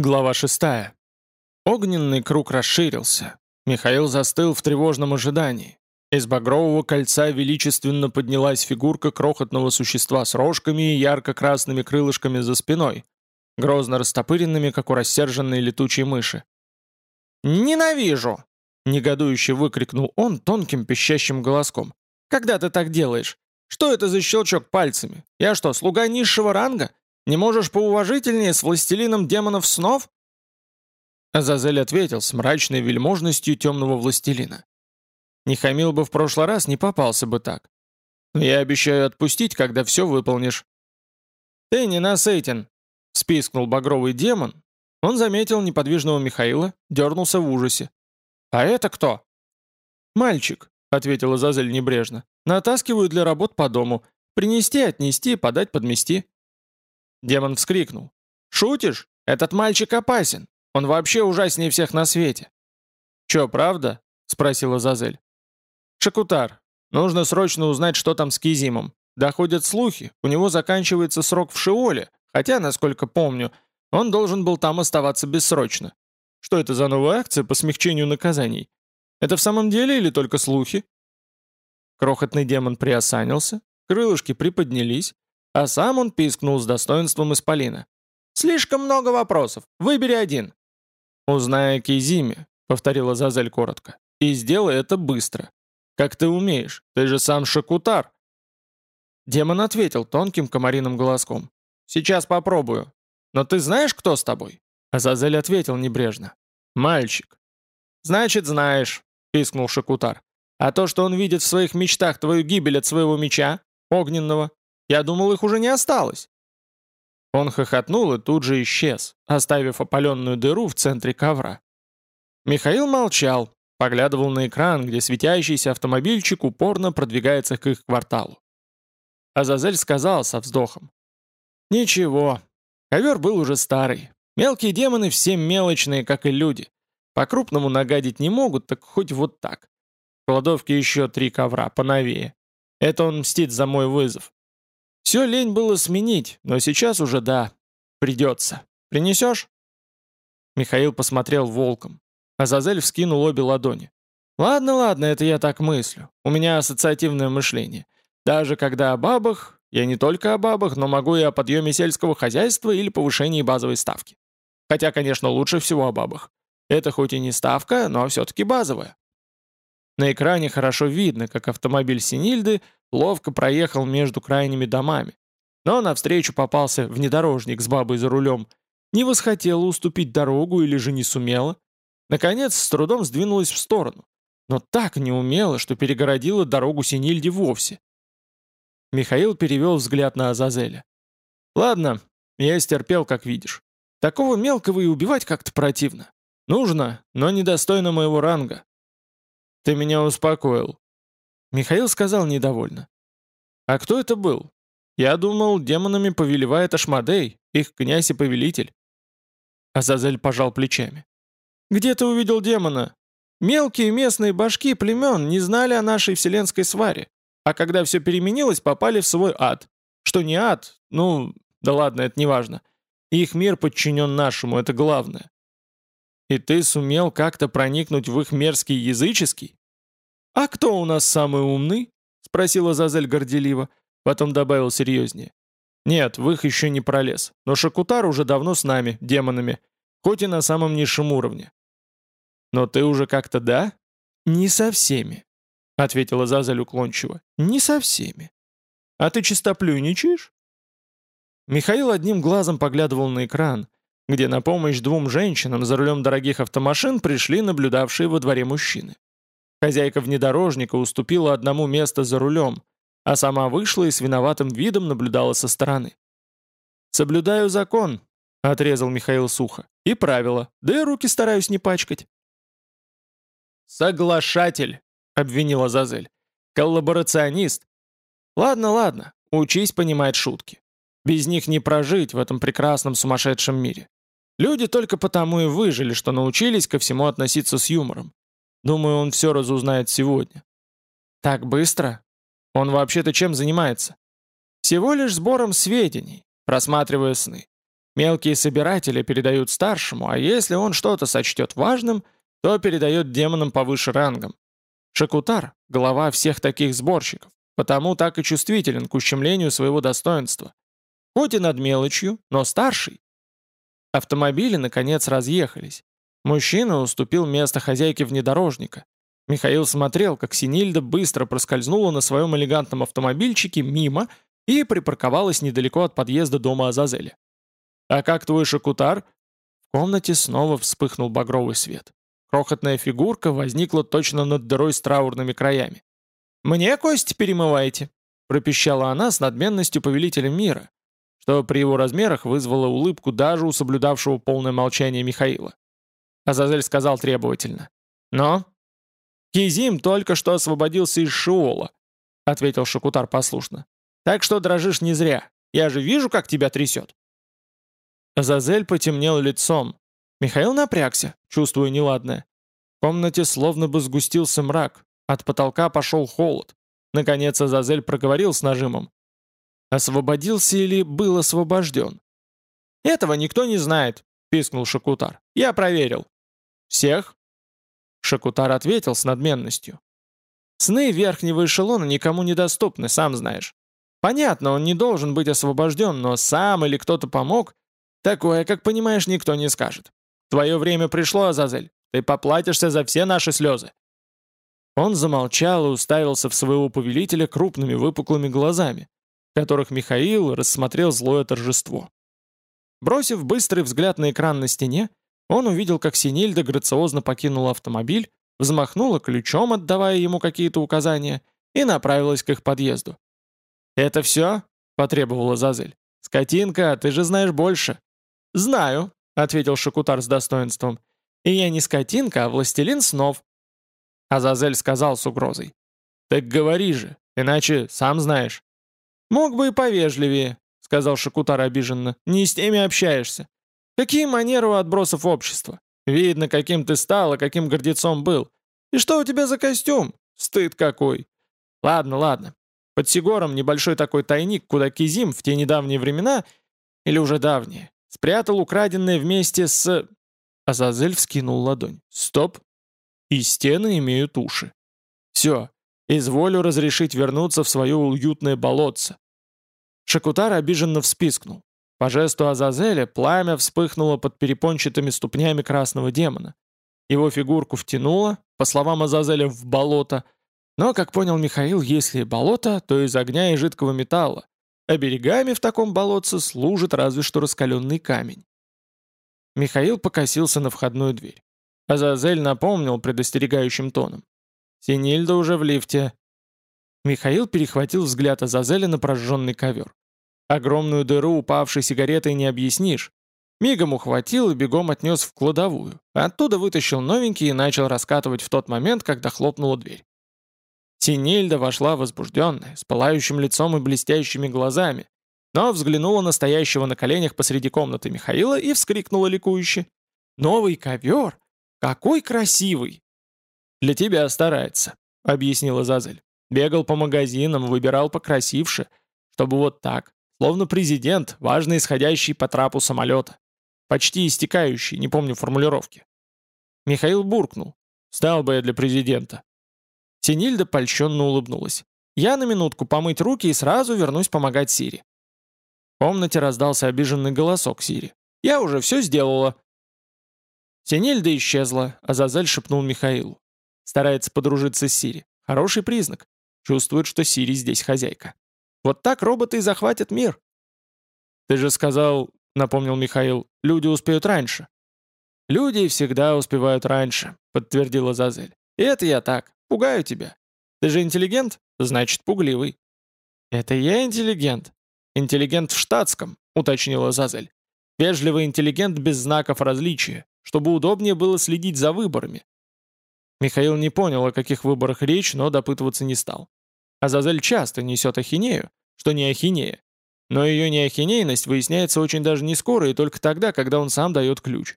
Глава 6. Огненный круг расширился. Михаил застыл в тревожном ожидании. Из багрового кольца величественно поднялась фигурка крохотного существа с рожками и ярко-красными крылышками за спиной, грозно растопыренными, как у рассерженной летучей мыши. «Ненавижу!» — негодующе выкрикнул он тонким пищащим голоском. «Когда ты так делаешь? Что это за щелчок пальцами? Я что, слуга низшего ранга? Не можешь поуважительнее с властелином демонов снов?» Азазель ответил с мрачной вельможностью темного властелина. «Не хамил бы в прошлый раз, не попался бы так. Но я обещаю отпустить, когда все выполнишь». «Ты ненасытен!» — спискнул багровый демон. Он заметил неподвижного Михаила, дернулся в ужасе. «А это кто?» «Мальчик», — ответил Азазель небрежно. «Натаскиваю для работ по дому. Принести, отнести, подать, подмести». Демон вскрикнул. «Шутишь? Этот мальчик опасен. Он вообще ужаснее всех на свете». «Чё, правда?» — спросила Зазель. «Шакутар, нужно срочно узнать, что там с Кизимом. Доходят слухи, у него заканчивается срок в Шиоле, хотя, насколько помню, он должен был там оставаться бессрочно. Что это за новая акция по смягчению наказаний? Это в самом деле или только слухи?» Крохотный демон приосанился, крылышки приподнялись, а сам он пискнул с достоинством исполина. «Слишком много вопросов. Выбери один». «Узнай о Кейзиме», — повторила Зазель коротко. «И сделай это быстро. Как ты умеешь? Ты же сам Шакутар». Демон ответил тонким комариным голоском. «Сейчас попробую. Но ты знаешь, кто с тобой?» Азазель ответил небрежно. «Мальчик». «Значит, знаешь», — пискнул Шакутар. «А то, что он видит в своих мечтах твою гибель от своего меча, огненного, я думал, их уже не осталось». Он хохотнул и тут же исчез, оставив опаленную дыру в центре ковра. Михаил молчал, поглядывал на экран, где светящийся автомобильчик упорно продвигается к их кварталу. Азазель сказал со вздохом. «Ничего, ковер был уже старый. Мелкие демоны все мелочные, как и люди. По-крупному нагадить не могут, так хоть вот так. В кладовке еще три ковра, поновее. Это он мстит за мой вызов. Все лень было сменить, но сейчас уже да. Придется. Принесешь?» Михаил посмотрел волком. Азазель вскинул обе ладони. «Ладно, ладно, это я так мыслю. У меня ассоциативное мышление. Даже когда о бабах, я не только о бабах, но могу и о подъеме сельского хозяйства или повышении базовой ставки. Хотя, конечно, лучше всего о бабах. Это хоть и не ставка, но все-таки базовая. На экране хорошо видно, как автомобиль Синильды ловко проехал между крайними домами. Но навстречу попался внедорожник с бабой за рулем. Не восхотела уступить дорогу или же не сумела. Наконец, с трудом сдвинулась в сторону. Но так не умела, что перегородила дорогу Синильде вовсе. Михаил перевел взгляд на Азазеля. «Ладно, я стерпел, как видишь. Такого мелкого и убивать как-то противно. Нужно, но недостойно моего ранга. «Ты меня успокоил». Михаил сказал недовольно. «А кто это был? Я думал, демонами повелевает Ашмадей, их князь и повелитель». Азазель пожал плечами. «Где ты увидел демона? Мелкие местные башки племен не знали о нашей вселенской сваре, а когда все переменилось, попали в свой ад. Что не ад, ну, да ладно, это не важно. Их мир подчинен нашему, это главное. И ты сумел как-то проникнуть в их мерзкий языческий? А кто у нас самый умный? Спросила Зазель горделиво, потом добавил серьезнее. Нет, в их еще не пролез, но Шакутар уже давно с нами, демонами, хоть и на самом низшем уровне. Но ты уже как-то да? Не со всеми, ответила Зазель уклончиво. Не со всеми. А ты чистоплюйничаешь? Михаил одним глазом поглядывал на экран, где на помощь двум женщинам за рулем дорогих автомашин пришли наблюдавшие во дворе мужчины. Хозяйка внедорожника уступила одному место за рулем, а сама вышла и с виноватым видом наблюдала со стороны. «Соблюдаю закон», — отрезал Михаил сухо, — «и правила, да и руки стараюсь не пачкать». «Соглашатель», — обвинила Зазель. «Коллаборационист». «Ладно, ладно, учись понимать шутки. Без них не прожить в этом прекрасном сумасшедшем мире. Люди только потому и выжили, что научились ко всему относиться с юмором. Думаю, он все разузнает сегодня. Так быстро? Он вообще-то чем занимается? Всего лишь сбором сведений, просматривая сны. Мелкие собиратели передают старшему, а если он что-то сочтет важным, то передает демонам повыше рангом. Шакутар — глава всех таких сборщиков, потому так и чувствителен к ущемлению своего достоинства. Хоть и над мелочью, но старший. Автомобили, наконец, разъехались. Мужчина уступил место хозяйке внедорожника. Михаил смотрел, как Синильда быстро проскользнула на своем элегантном автомобильчике мимо и припарковалась недалеко от подъезда дома Азазеля. «А как твой шакутар?» В комнате снова вспыхнул багровый свет. Крохотная фигурка возникла точно над дырой с траурными краями. «Мне кости перемываете?» пропищала она с надменностью повелителя мира, что при его размерах вызвало улыбку даже у соблюдавшего полное молчание Михаила. Азазель сказал требовательно. «Но?» «Кизим только что освободился из Шиола», — ответил Шакутар послушно. «Так что дрожишь не зря. Я же вижу, как тебя трясет». Азазель потемнел лицом. Михаил напрягся, чувствуя неладное. В комнате словно бы сгустился мрак. От потолка пошел холод. Наконец Азазель проговорил с нажимом. Освободился или был освобожден? «Этого никто не знает», — пискнул Шакутар. «Я проверил». «Всех?» Шакутар ответил с надменностью. «Сны верхнего эшелона никому недоступны, сам знаешь. Понятно, он не должен быть освобожден, но сам или кто-то помог, такое, как понимаешь, никто не скажет. Твое время пришло, Азазель. Ты поплатишься за все наши слезы». Он замолчал и уставился в своего повелителя крупными выпуклыми глазами, в которых Михаил рассмотрел злое торжество. Бросив быстрый взгляд на экран на стене, он увидел, как Синильда грациозно покинула автомобиль, взмахнула ключом, отдавая ему какие-то указания, и направилась к их подъезду. «Это все?» — потребовала Зазель. «Скотинка, ты же знаешь больше». «Знаю», — ответил Шакутар с достоинством. «И я не скотинка, а властелин снов». Азазель сказал с угрозой. «Так говори же, иначе сам знаешь». «Мог бы и повежливее», — сказал Шакутар обиженно. «Не с теми общаешься. Какие манеры у отбросов общества? Видно, каким ты стал, а каким гордецом был. И что у тебя за костюм? Стыд какой. Ладно, ладно. Под Сигором небольшой такой тайник, куда Кизим в те недавние времена, или уже давние, спрятал украденное вместе с... Азазель вскинул ладонь. Стоп. И стены имеют уши. Все. Изволю разрешить вернуться в свое уютное болотце. Шакутар обиженно вспискнул. По жесту Азазеля пламя вспыхнуло под перепончатыми ступнями красного демона. Его фигурку втянуло, по словам Азазеля, в болото, но, как понял Михаил, если болото, то из огня и жидкого металла, а берегами в таком болотце служит разве что раскаленный камень. Михаил покосился на входную дверь. Азазель напомнил предостерегающим тоном. «Синильда уже в лифте». Михаил перехватил взгляд Азазеля на прожженный ковер. Огромную дыру упавшей сигаретой не объяснишь. Мигом ухватил и бегом отнес в кладовую. Оттуда вытащил новенький и начал раскатывать в тот момент, когда хлопнула дверь. Синильда вошла возбужденная, с пылающим лицом и блестящими глазами, но взглянула на стоящего на коленях посреди комнаты Михаила и вскрикнула ликующе. «Новый ковер! Какой красивый!» «Для тебя старается», — объяснила Зазель. «Бегал по магазинам, выбирал покрасивше, чтобы вот так, Словно президент, важно исходящий по трапу самолета. Почти истекающий, не помню формулировки. Михаил буркнул. Стал бы я для президента. Синильда польщенно улыбнулась. Я на минутку помыть руки и сразу вернусь помогать Сири. В комнате раздался обиженный голосок Сири. «Я уже все сделала». Синильда исчезла, а Зазель шепнул Михаилу. Старается подружиться с Сири. Хороший признак. Чувствует, что Сири здесь хозяйка. Вот так роботы и захватят мир. Ты же сказал, напомнил Михаил, люди успеют раньше. Люди всегда успевают раньше, подтвердила Зазель. И это я так, пугаю тебя. Ты же интеллигент, значит пугливый. Это я интеллигент. Интеллигент в штатском, уточнила Зазель. Вежливый интеллигент без знаков различия, чтобы удобнее было следить за выборами. Михаил не понял, о каких выборах речь, но допытываться не стал. Азазель часто несет ахинею, что не ахинея. Но ее неахинейность выясняется очень даже не скоро и только тогда, когда он сам дает ключ.